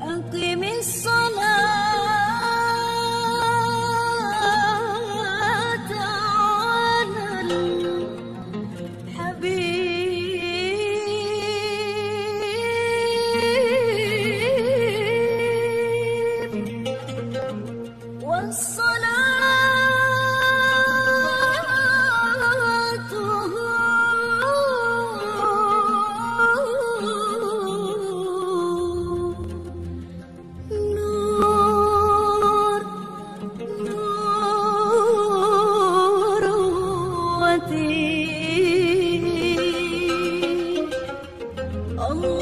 أقم الصلاة على الحبيب. والصلاة Oh.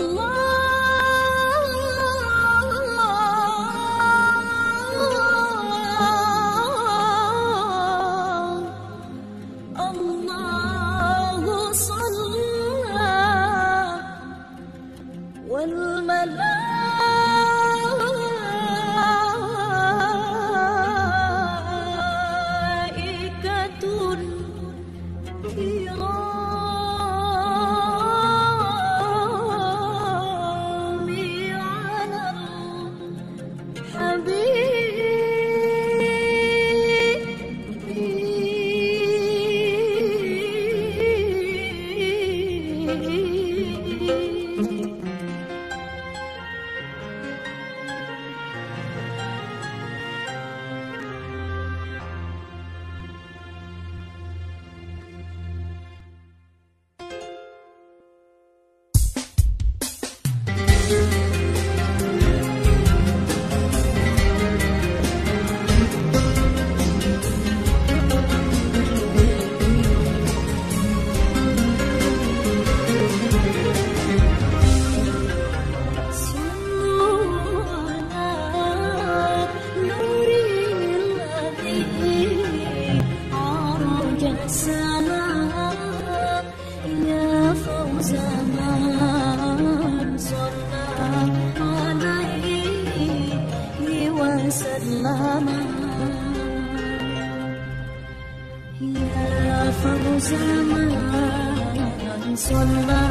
من صلى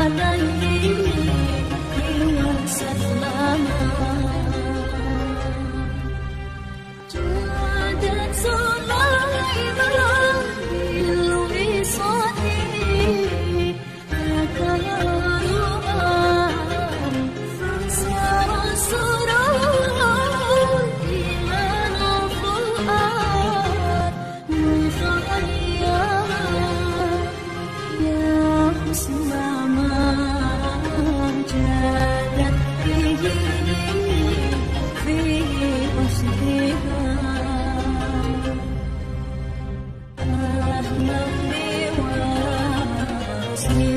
عليه وسلم Hãy subscribe